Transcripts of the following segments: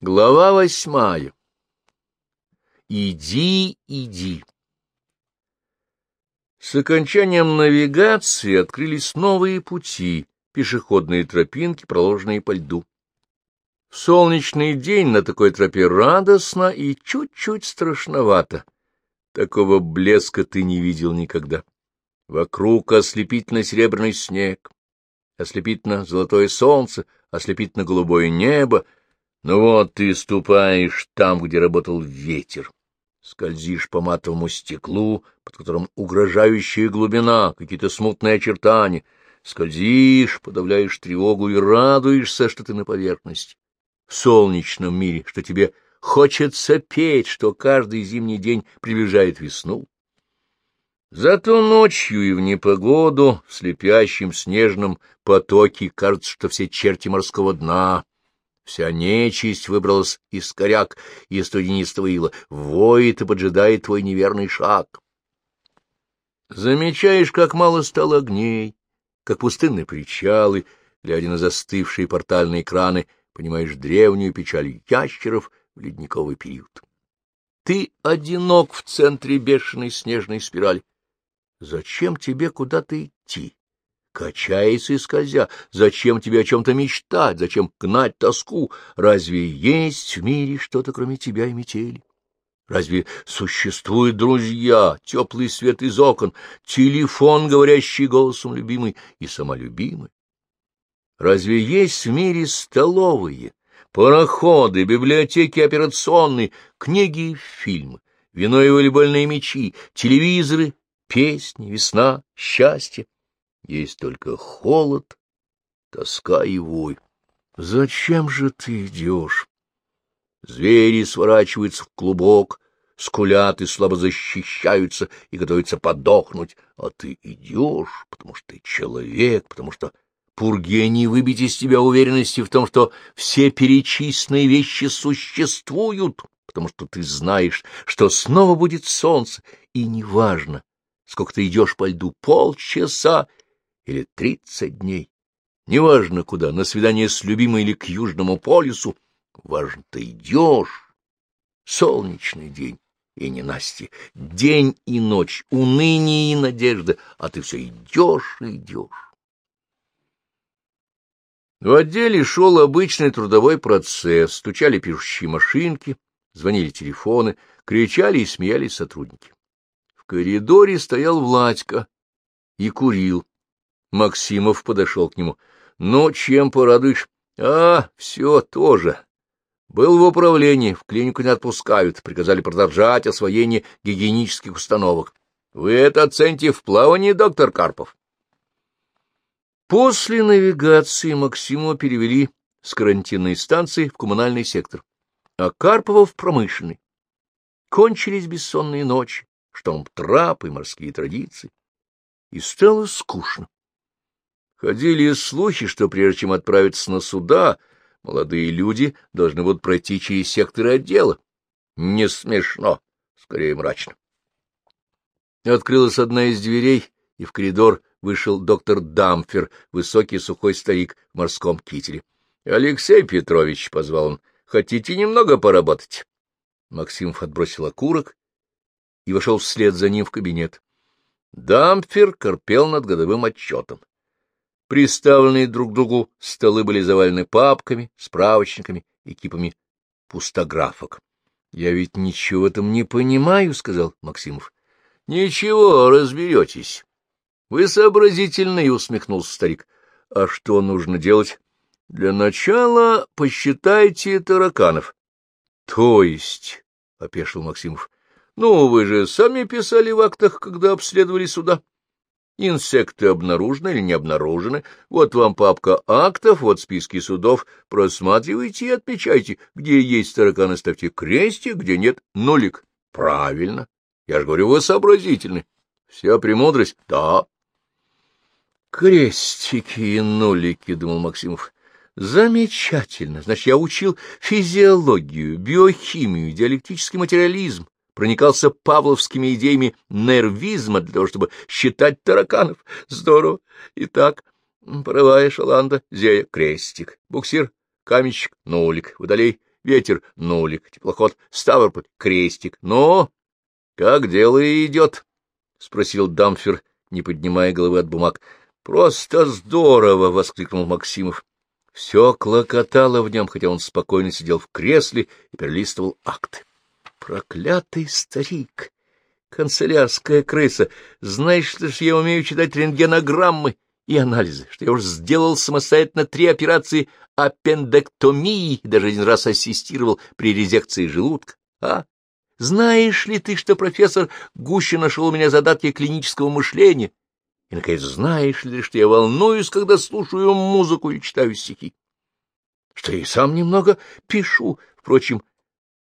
Глава восьмая. Иди, иди. С окончанием навигации открылись новые пути, пешеходные тропинки, проложенные по льду. В солнечный день на такой тропе радостно и чуть-чуть страшновато. Такого блеска ты не видел никогда. Вокруг ослепительно-серебряный снег, ослепительно-золотое солнце, ослепительно-голубое небо — ну вот ты ступаешь там, где работал ветер, скользишь по матовому стеклу, под которым угрожающая глубина, какие-то смутные очертания, скользишь, подавляешь тревогу и радуешься, что ты на поверхности, в солнечном мире, что тебе хочется петь, что каждый зимний день приближает весну. Зато ночью и в непогоду, в слепящем снежном потоке, кажется, что все черти морского дна Вся нечисть выбралась из коряк и студенистого ила, воет и поджидает твой неверный шаг. Замечаешь, как мало стало огней, как пустынные причалы, глядя на застывшие портальные краны, понимаешь древнюю печаль ящеров в ледниковый период. Ты одинок в центре бешеной снежной спирали. Зачем тебе куда-то идти? Качается и скользя. Зачем тебе о чем-то мечтать? Зачем гнать тоску? Разве есть в мире что-то, кроме тебя и метели? Разве существуют друзья, теплый свет из окон, телефон, говорящий голосом любимый, и сама любимая? Разве есть в мире столовые, пароходы, библиотеки операционные, книги и фильмы, вино и волейбольные мячи, телевизоры, песни, весна, счастье? Есть только холод, тоска и вой. Зачем же ты идешь? Звери сворачиваются в клубок, скулят и слабо защищаются и готовятся подохнуть, а ты идешь, потому что ты человек, потому что пурге не выбить из тебя уверенности в том, что все перечисленные вещи существуют, потому что ты знаешь, что снова будет солнце, и неважно, сколько ты идешь по льду, полчаса или тридцать дней. Неважно куда, на свидание с любимой или к Южному полюсу, важно, ты идешь. Солнечный день и ненастье, день и ночь, уныние и надежда, а ты все идешь и идешь. В отделе шел обычный трудовой процесс, стучали пишущие машинки, звонили телефоны, кричали и смеялись сотрудники. В коридоре стоял Владька и курил, Максимов подошел к нему. — Ну, чем порадуешь? — А, все тоже. Был в управлении, в клинику не отпускают, приказали продолжать освоение гигиенических установок. Вы это оцените в плавании, доктор Карпов? После навигации Максимова перевели с карантинной станции в коммунальный сектор, а Карпова в промышленный. Кончились бессонные ночи, штормом трапы, морские традиции. И стало скучно. Ходили слухи, что прежде чем отправиться на суда, молодые люди должны будут пройти через секторы отдела. Не смешно, скорее мрачно. Открылась одна из дверей, и в коридор вышел доктор Дамфер, высокий сухой старик в морском кителе. — Алексей Петрович, — позвал он, — хотите немного поработать? Максимов отбросил окурок и вошел вслед за ним в кабинет. Дамфер корпел над годовым отчетом. Приставленные друг к другу столы были завалены папками, справочниками и кипами пустографок. — Я ведь ничего этом не понимаю, — сказал Максимов. — Ничего, разберетесь. — Вы сообразительный, — усмехнулся старик. — А что нужно делать? — Для начала посчитайте тараканов. — То есть, — опешил Максимов, — ну, вы же сами писали в актах, когда обследовали суда. — Инсекты обнаружены или не обнаружены. Вот вам папка актов, вот списки судов. Просматривайте и отмечайте. Где есть тараканы, ставьте крестик, где нет — нулик. Правильно. Я же говорю, вы сообразительны. Вся премудрость? Да. Крестики и нулики, — думал Максимов. Замечательно. Значит, я учил физиологию, биохимию, диалектический материализм проникался павловскими идеями нервизма для того, чтобы считать тараканов. Здорово. Итак, паровая шаланда, зея, крестик, буксир, каменщик, нолик, водолей, ветер — нулик, теплоход — Ставрополь, крестик. Но как дело идет? — спросил Дамфер, не поднимая головы от бумаг. — Просто здорово! — воскликнул Максимов. Все клокотало в нем, хотя он спокойно сидел в кресле и перелистывал акты. Проклятый старик! Канцелярская крыса! Знаешь, что ж я умею читать рентгенограммы и анализы, что я уже сделал самостоятельно три операции аппендэктомии, даже один раз ассистировал при резекции желудка. А? Знаешь ли ты, что профессор Гуща нашел у меня задатки клинического мышления и, наконец, знаешь ли, что я волнуюсь, когда слушаю музыку и читаю стихи? Что я и сам немного пишу. Впрочем,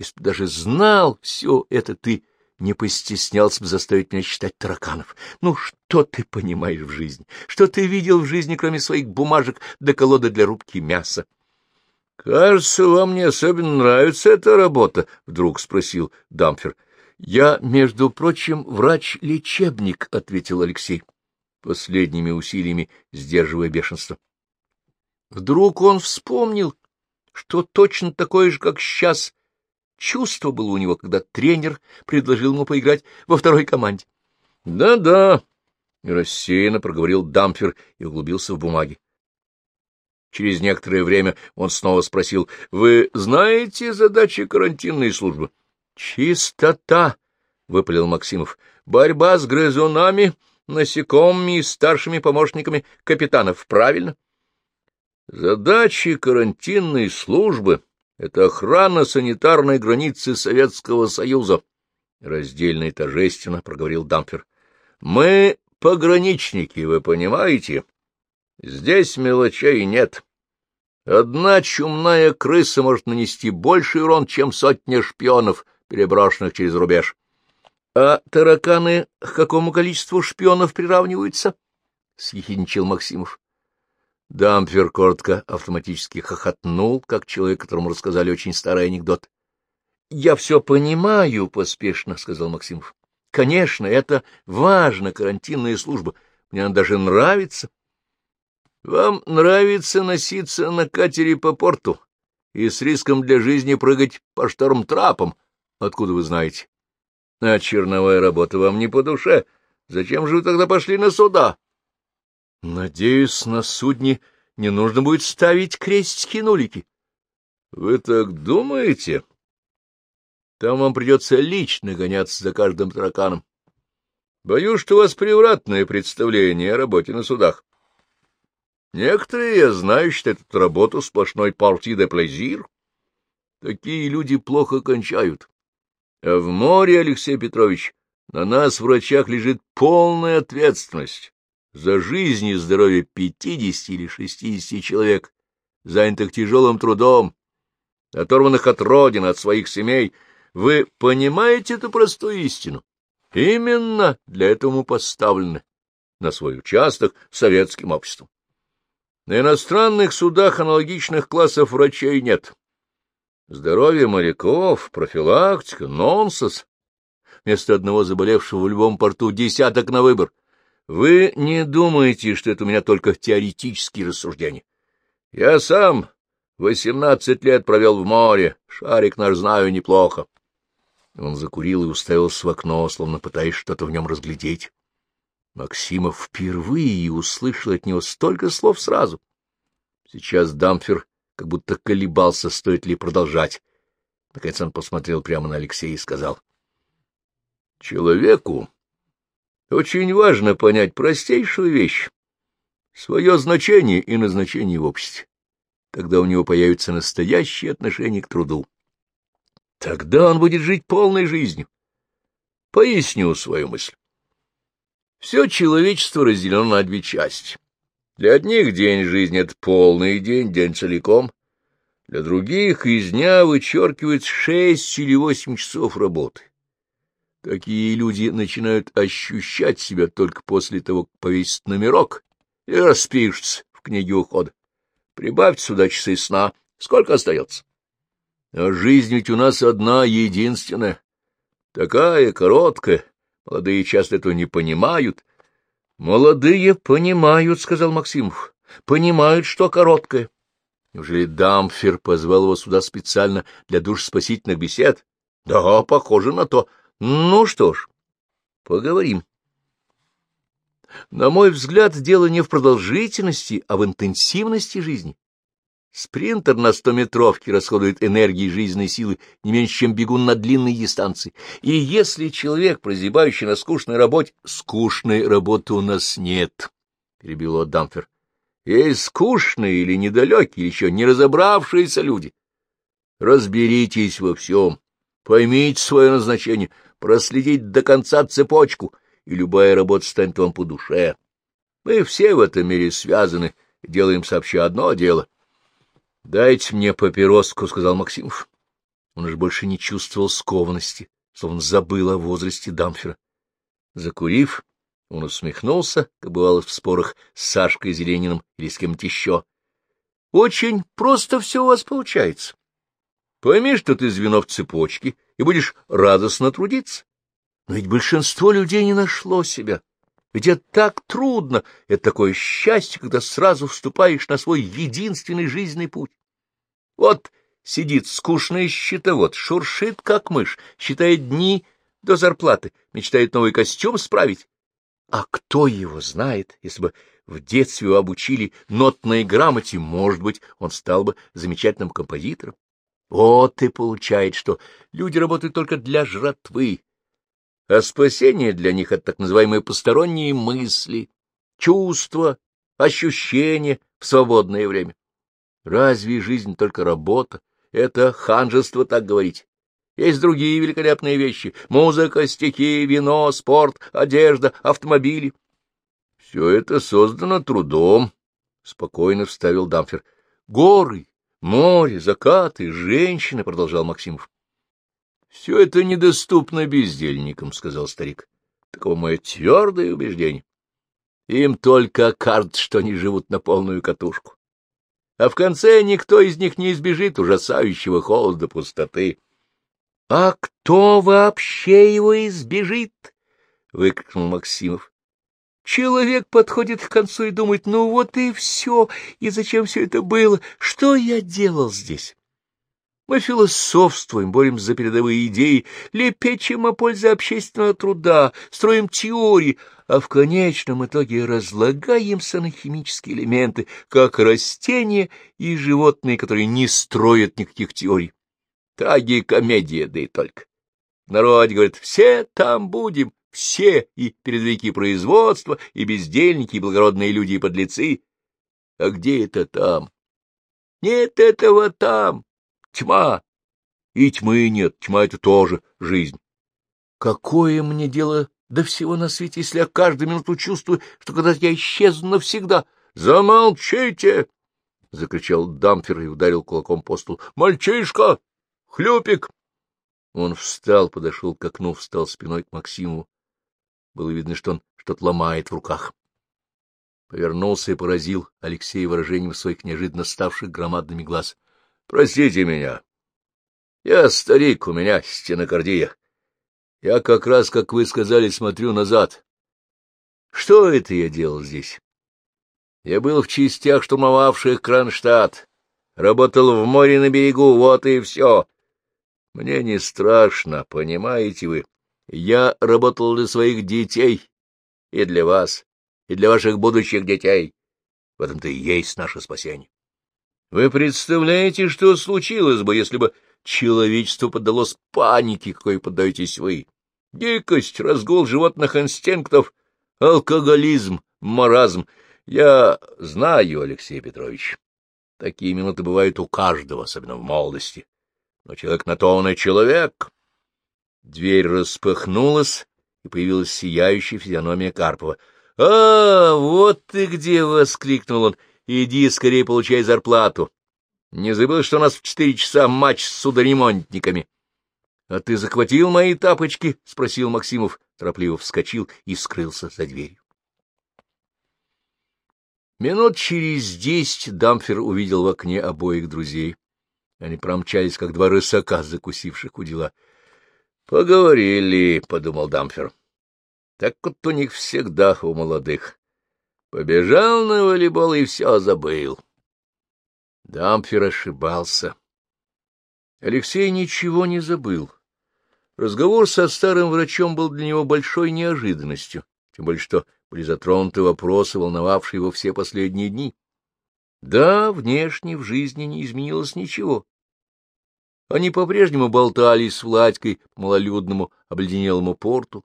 если бы даже знал все это, ты не постеснялся бы заставить меня читать тараканов. Ну, что ты понимаешь в жизни? Что ты видел в жизни, кроме своих бумажек до колоды для рубки мяса? — Кажется, вам не особенно нравится эта работа, — вдруг спросил Дамфер. — Я, между прочим, врач-лечебник, — ответил Алексей последними усилиями сдерживая бешенство. Вдруг он вспомнил, что точно такое же, как сейчас, чувство было у него, когда тренер предложил ему поиграть во второй команде. «Да — Да-да, — рассеянно проговорил Дампфер и углубился в бумаги. Через некоторое время он снова спросил, — Вы знаете задачи карантинной службы? — Чистота, — выпалил Максимов. — Борьба с грызунами, насекомыми и старшими помощниками капитанов, правильно? Задачи карантинной службы — это охрана санитарной границы Советского Союза, — раздельно и торжественно проговорил Дампер. Мы пограничники, вы понимаете? Здесь мелочей нет. Одна чумная крыса может нанести больший урон, чем сотня шпионов, переброшенных через рубеж. — А тараканы к какому количеству шпионов приравниваются? — съехиничал Максимов. Дампфер коротко автоматически хохотнул, как человек, которому рассказали очень старый анекдот. — Я все понимаю, — поспешно сказал Максимов. — Конечно, это важно, карантинная служба. Мне она даже нравится. — Вам нравится носиться на катере по порту и с риском для жизни прыгать по шторм-трапам? Откуда вы знаете? А черновая работа вам не по душе. Зачем же вы тогда пошли на суда? — Надеюсь, на судне не нужно будет ставить крестики-нулики. — Вы так думаете? Там вам придется лично гоняться за каждым тараканом. Боюсь, что у вас превратное представление о работе на судах. Некоторые, я знаю, считают эту работу сплошной партии де плезир. Такие люди плохо кончают. А в море, Алексей Петрович, на нас, врачах, лежит полная ответственность за жизнь и здоровье пятидесяти или шестидесяти человек, занятых тяжелым трудом, оторванных от родины, от своих семей. Вы понимаете эту простую истину? Именно для этого мы поставлены на свой участок советским обществом. На иностранных судах аналогичных классов врачей нет. Здоровье моряков, профилактика, нонсенс. Вместо одного заболевшего в любом порту десяток на выбор. Вы не думаете, что это у меня только теоретические рассуждения. Я сам восемнадцать лет провел в море, шарик наш знаю неплохо. Он закурил и уставился в окно, словно пытаясь что-то в нем разглядеть. Максимов впервые услышал от него столько слов сразу. Сейчас Дамфер как будто колебался, стоит ли продолжать. Наконец он посмотрел прямо на Алексея и сказал. — Человеку очень важно понять простейшую вещь — свое значение и назначение в обществе. Тогда у него появится настоящее отношение к труду. Тогда он будет жить полной жизнью. Поясню свою мысль. Все человечество разделено на две части. Для одних день жизни — это полный день, день целиком. Для других из дня вычеркивают шесть или восемь часов работы. Такие люди начинают ощущать себя только после того, как повесят номерок и распишутся в книге ухода. Прибавьте сюда часы сна. Сколько остается? А жизнь ведь у нас одна, единственная. Такая короткая. Молодые часто этого не понимают. — Молодые понимают, — сказал Максимов. — Понимают, что короткое. Неужели Дамфер позвал его сюда специально для душ-спасительных бесед? Да, похоже на то. Ну что ж, поговорим. На мой взгляд, дело не в продолжительности, а в интенсивности жизни. Спринтер на стометровке расходует энергии и жизненной силы не меньше, чем бегун на длинной дистанции. И если человек, прозябающий на скучной работе... — Скучной работы у нас нет, — перебил Дамфер. — Есть скучные или недалекие, еще не разобравшиеся люди. Разберитесь во всем, поймите свое назначение, проследите до конца цепочку, и любая работа станет вам по душе. Мы все в этом мире связаны, делаем сообща одно дело —— Дайте мне папироску, — сказал Максимов. Он уж больше не чувствовал скованности, словно забыл о возрасте Дамфера. Закурив, он усмехнулся, как бывало в спорах с Сашкой Зелениным или с кем-то еще. — Очень просто все у вас получается. Пойми, что ты звено в цепочке, и будешь радостно трудиться. Но ведь большинство людей не нашло себя. Ведь это так трудно, это такое счастье, когда сразу вступаешь на свой единственный жизненный путь. Вот сидит скучный счетовод, шуршит, как мышь, считает дни до зарплаты, мечтает новый костюм справить. А кто его знает, если бы в детстве его обучили нотной грамоте, может быть, он стал бы замечательным композитором. Вот и получает, что люди работают только для жратвы, а спасение для них — это так называемые посторонние мысли, чувства, ощущения в свободное время. Разве жизнь только работа? Это ханжество так говорить. Есть другие великолепные вещи — музыка, стихи, вино, спорт, одежда, автомобили. — Все это создано трудом, — спокойно вставил Дамфер. — Горы, море, закаты, женщины, — продолжал Максимов. — Все это недоступно бездельникам, — сказал старик. — Таково мое твердое убеждение. Им только карт, что они живут на полную катушку. А в конце никто из них не избежит ужасающего холода пустоты. — А кто вообще его избежит? — выкрикнул Максимов. Человек подходит к концу и думает, ну вот и все, и зачем все это было, что я делал здесь? Мы философствуем, боремся за передовые идеи, лепечем о пользе общественного труда, строим теории, а в конечном итоге разлагаемся на химические элементы, как растения и животные, которые не строят никаких теорий. Трагикомедия, да и только. Народ говорит, все там будем, все, и передовики производства, и бездельники, и благородные люди, и подлецы. А где это там? Нет этого там. Тьма. И тьмы нет, тьма — это тоже жизнь. Какое мне дело до всего на свете, если я каждую минуту чувствую, что когда я исчезну навсегда? Замолчите! — закричал Дамфер и ударил кулаком по столу. — Мальчишка! Хлюпик! Он встал, подошел к окну, встал спиной к Максиму. Было видно, что он что-то ломает в руках. Повернулся и поразил Алексея выражением своих неожиданно ставших громадными глаз. Простите меня. Я старик, у меня стенокардия. Я как раз, как вы сказали, смотрю назад. Что это я делал здесь? Я был в частях, штурмовавших Кронштадт. Работал в море на берегу, вот и все. Мне не страшно, понимаете вы. Я работал для своих детей и для вас, и для ваших будущих детей. В этом-то и есть наше спасение. Вы представляете, что случилось бы, если бы человечество поддалось панике, какой поддаетесь вы? Дикость, разгул животных инстинктов, алкоголизм, маразм. Я знаю, Алексей Петрович, такие минуты бывают у каждого, особенно в молодости. Но человек на то он и человек. Дверь распахнулась, и появилась сияющая физиономия Карпова. — А, вот ты где! — воскликнул он. Иди скорее получай зарплату. Не забыл, что у нас в четыре часа матч с судоремонтниками. — А ты захватил мои тапочки? — спросил Максимов. Торопливо вскочил и скрылся за дверью. Минут через десять Дамфер увидел в окне обоих друзей. Они промчались, как два рысака, закусивших у дела. — Поговорили, — подумал Дамфер. — Так вот у них всегда у молодых. Побежал на волейбол и все забыл. Дампфер ошибался. Алексей ничего не забыл. Разговор со старым врачом был для него большой неожиданностью, тем более что были затронуты вопросы, волновавшие его все последние дни. Да, внешне в жизни не изменилось ничего. Они по-прежнему болтались с Владькой по малолюдному обледенелому порту,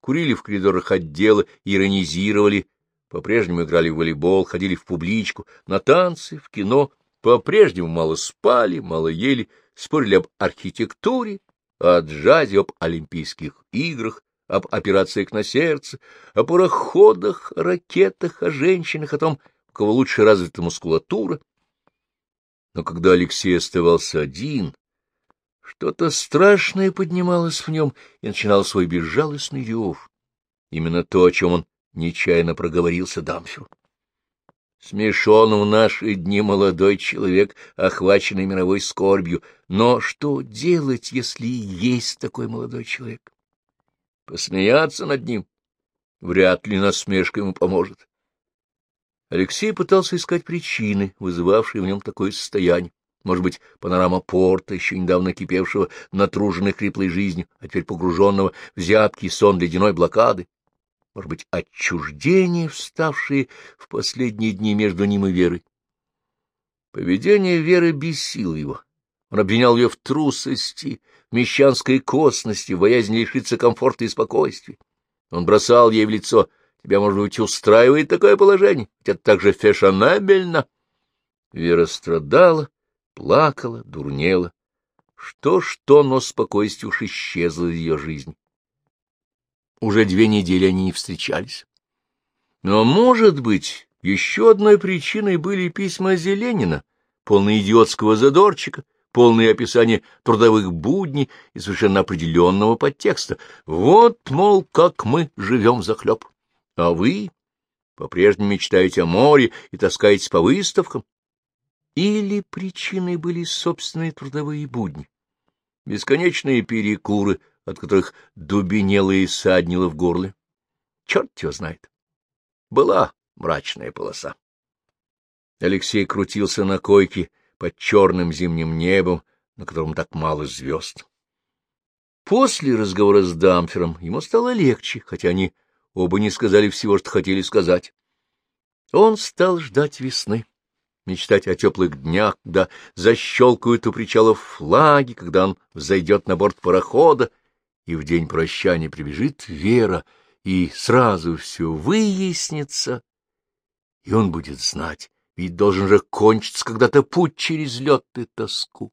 курили в коридорах отдела, иронизировали, по-прежнему играли в волейбол, ходили в публичку, на танцы, в кино, по-прежнему мало спали, мало ели, спорили об архитектуре, о джазе, об Олимпийских играх, об операциях на сердце, о пароходах, о ракетах, о женщинах, о том, у кого лучше развита мускулатура. Но когда Алексей оставался один, что-то страшное поднималось в нем и начинал свой безжалостный рев. Именно то, о чем он нечаянно проговорился Дамферу. Смешон в наши дни молодой человек, охваченный мировой скорбью. Но что делать, если есть такой молодой человек? Посмеяться над ним? Вряд ли насмешка ему поможет. Алексей пытался искать причины, вызывавшие в нем такое состояние. Может быть, панорама порта, еще недавно кипевшего натруженной хриплой жизнью, а теперь погруженного в зябкий сон ледяной блокады может быть, отчуждение, вставшее в последние дни между ним и Верой. Поведение Веры бесило его. Он обвинял ее в трусости, в мещанской косности, в боязни лишиться комфорта и спокойствия. Он бросал ей в лицо, тебя, может быть, устраивает такое положение, ведь так же фешенебельно. Вера страдала, плакала, дурнела. Что-что, но спокойствие уж исчезло из ее жизни. Уже две недели они не встречались. Но, может быть, еще одной причиной были письма Зеленина, полные идиотского задорчика, полные описания трудовых будней и совершенно определенного подтекста. Вот, мол, как мы живем за хлеб. А вы по-прежнему мечтаете о море и таскаетесь по выставкам. Или причиной были собственные трудовые будни, бесконечные перекуры, от которых дубенело и саднило в горле. Черт его знает. Была мрачная полоса. Алексей крутился на койке под черным зимним небом, на котором так мало звезд. После разговора с Дамфером ему стало легче, хотя они оба не сказали всего, что хотели сказать. Он стал ждать весны, мечтать о теплых днях, когда защелкают у причалов флаги, когда он взойдет на борт парохода, и в день прощания прибежит Вера, и сразу все выяснится, и он будет знать, ведь должен же кончиться когда-то путь через лед и тоску.